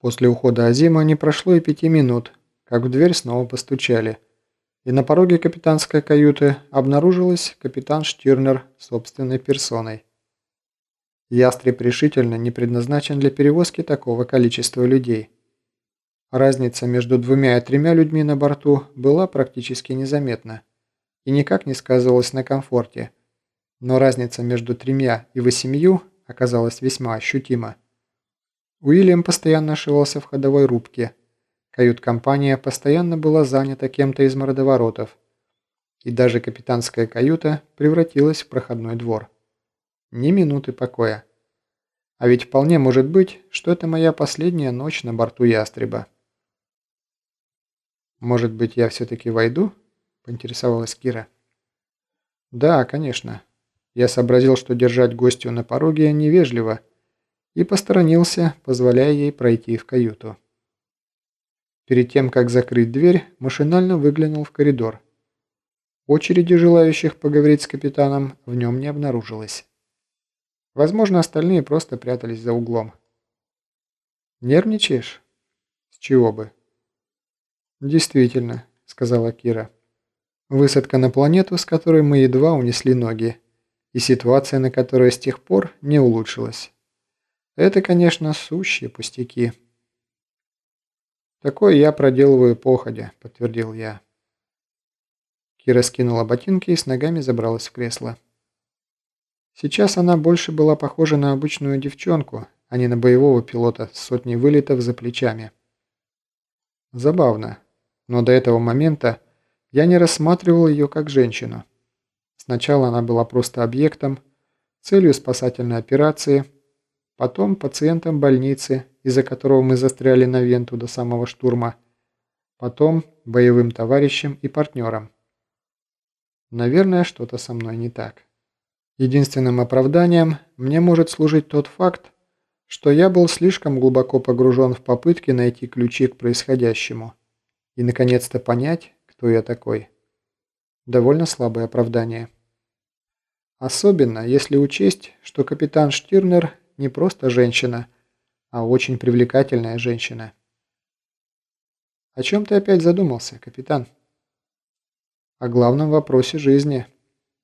После ухода Азима не прошло и пяти минут, как в дверь снова постучали, и на пороге капитанской каюты обнаружилась капитан Штирнер собственной персоной. Ястреб решительно не предназначен для перевозки такого количества людей. Разница между двумя и тремя людьми на борту была практически незаметна и никак не сказывалась на комфорте, но разница между тремя и восемью оказалась весьма ощутима. Уильям постоянно ошивался в ходовой рубке. Кают-компания постоянно была занята кем-то из мордоворотов. И даже капитанская каюта превратилась в проходной двор. Ни минуты покоя. А ведь вполне может быть, что это моя последняя ночь на борту ястреба. «Может быть, я все-таки войду?» – поинтересовалась Кира. «Да, конечно». Я сообразил, что держать гостью на пороге невежливо, и посторонился, позволяя ей пройти в каюту. Перед тем, как закрыть дверь, машинально выглянул в коридор. Очереди желающих поговорить с капитаном в нем не обнаружилось. Возможно, остальные просто прятались за углом. «Нервничаешь?» «С чего бы?» «Действительно», — сказала Кира. «Высадка на планету, с которой мы едва унесли ноги, и ситуация, на которой с тех пор не улучшилась. Это, конечно, сущие пустяки». «Такое я проделываю походя», — подтвердил я. Кира скинула ботинки и с ногами забралась в кресло. Сейчас она больше была похожа на обычную девчонку, а не на боевого пилота с сотней вылетов за плечами. Забавно, но до этого момента я не рассматривал ее как женщину. Сначала она была просто объектом, целью спасательной операции, потом пациентом больницы, из-за которого мы застряли на венту до самого штурма, потом боевым товарищем и партнером. Наверное, что-то со мной не так. Единственным оправданием мне может служить тот факт, что я был слишком глубоко погружен в попытки найти ключи к происходящему и наконец-то понять, кто я такой. Довольно слабое оправдание. Особенно, если учесть, что капитан Штирнер не просто женщина, а очень привлекательная женщина. О чем ты опять задумался, капитан? О главном вопросе жизни –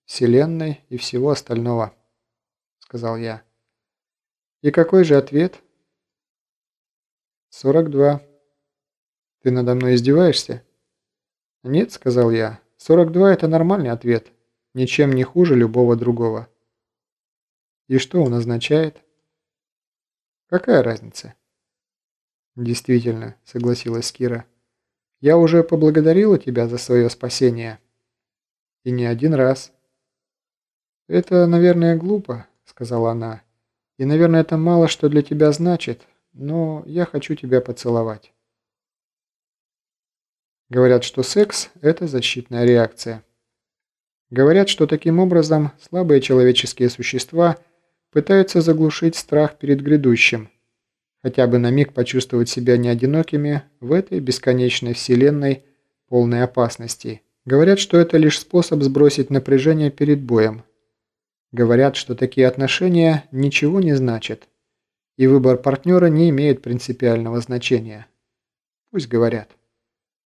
Вселенной и всего остального», — сказал я. «И какой же ответ?» «Сорок два». «Ты надо мной издеваешься?» «Нет», — сказал я. «Сорок два — это нормальный ответ, ничем не хуже любого другого». «И что он означает?» «Какая разница?» «Действительно», — согласилась Кира. «Я уже поблагодарила тебя за свое спасение. И не один раз». «Это, наверное, глупо», — сказала она. «И, наверное, это мало что для тебя значит, но я хочу тебя поцеловать». Говорят, что секс – это защитная реакция. Говорят, что таким образом слабые человеческие существа пытаются заглушить страх перед грядущим, хотя бы на миг почувствовать себя неодинокими в этой бесконечной вселенной полной опасности. Говорят, что это лишь способ сбросить напряжение перед боем, Говорят, что такие отношения ничего не значат, и выбор партнера не имеет принципиального значения. Пусть говорят.